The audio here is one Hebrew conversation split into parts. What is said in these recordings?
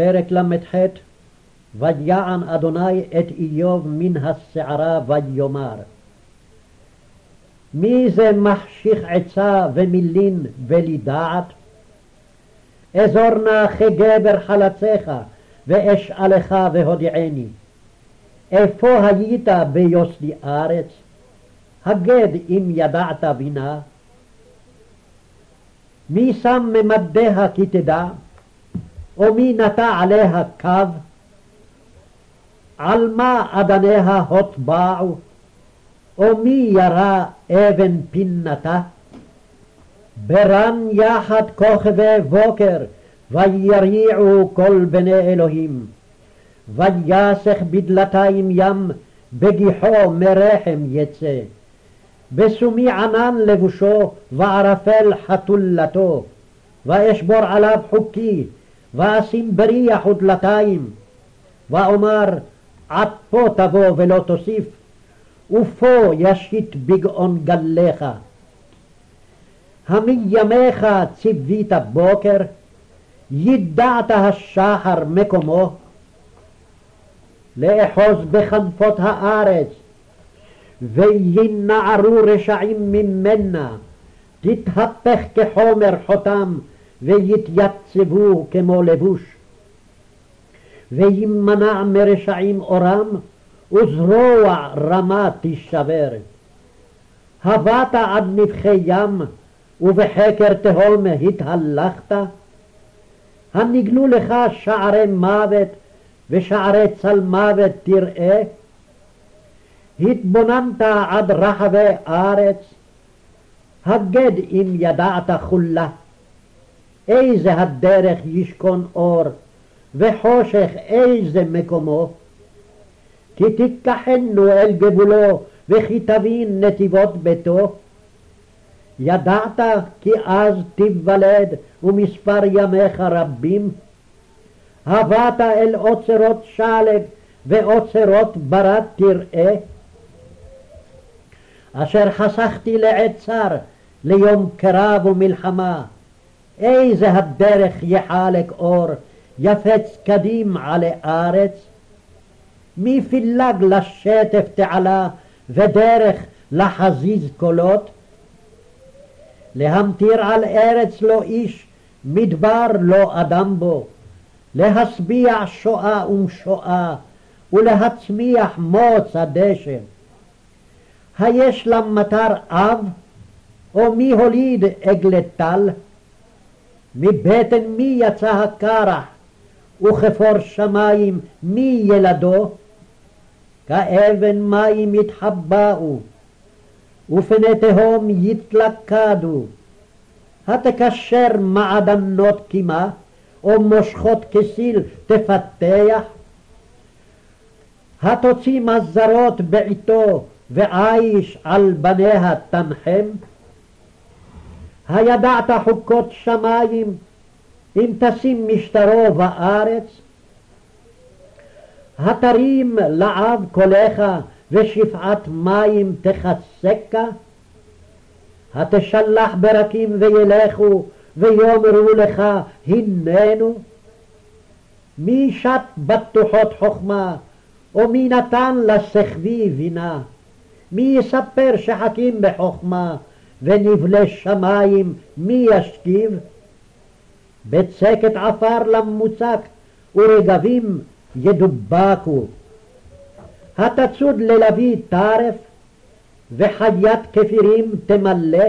פרק ל"ח ויען אדוני את איוב מן הסערה ויאמר מי זה מחשיך עצה ומילין בלי דעת? אזור נא כגבר חלציך ואשאלך והודיעני איפה היית ביוסדי ארץ? הגד אם ידעת בינה מי שם ממדיה כי תדע? או מי נטע עליה קו? על מה אדניה הוטבעו? או מי ירה אבן פינתה? ברן יחד כוכבי בוקר, ויריעו כל בני אלוהים. ויסך בדלתיים ים, בגיחו מרחם יצא. בסומי ענן לבושו, וערפל חתולתו. ואשבור עליו חוקי, ואשים בריח ודלתיים. ואומר עד פה תבוא ולא תוסיף, ופה ישית בגאון גליך. המיימיך ציווית בוקר, ידעת השחר מקומו, לאחוז בכנפות הארץ, וינערו רשעים ממנה, תתהפך כחומר חותם, ויתייצבו כמו לבוש. וימנע מרשעים אורם, וזרוע רמה תישבר. הבאת עד נבחי ים, ובחקר תהום התהלכת? הנגלו לך שערי מוות, ושערי צלמוות תראה? התבוננת עד רחבי ארץ? הגד אם ידעת חולה. איזה הדרך ישכון אור, וחושך איזה מקומו. כי תיקחנו אל גבולו, וכי תבין נתיבות ביתו. ידעת כי אז תיוולד, ומספר ימיך רבים? הבאת אל אוצרות שלג, ואוצרות ברד תראה? אשר חסכתי לעת צר, ליום קרב ומלחמה. איזה הדרך יחלק אור, יפץ קדים עלי ארץ? מי פילג לשטף תעלה, ודרך לחזיז קולות? להמטיר על ארץ לא איש, מדבר לא אדם בו, להשביע שואה ומשואה, ולהצמיח מוץ הדשא. היש למטר אב, או מי הוליד עגלת טל? מבטן מי יצא הקרח, וכפור שמים מי ילדו? כאבן מים יתחבאו, ופני תהום יתלכדו. התקשר מעדנות קימה, או מושכות כסיל תפתח? התוציא מזרות בעתו, ועיש על בניה תנחם? הידעת חוקות שמים, אם תשים משטרו בארץ? התרים לעב קולך, ושפעת מים תחסקה? התשלח ברקים וילכו, ויאמרו לך הננו? מי שת בטוחות חכמה, או מי נתן לשכבי בינה? מי יספר שחכים בחכמה, ונבלי שמים מי ישכיב? בצקת עפר למוצק, ורגבים ידובקו. התצוד ללוי טרף, וחיית כפירים תמלא,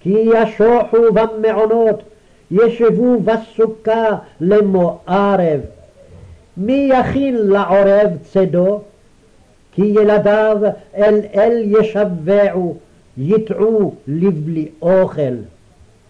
כי ישוחו במעונות, ישבו בסוכה למוארב. מי יכין לעורב צדו? כי ילדיו אל אל ישבעו, יטעו לבלי אוכל.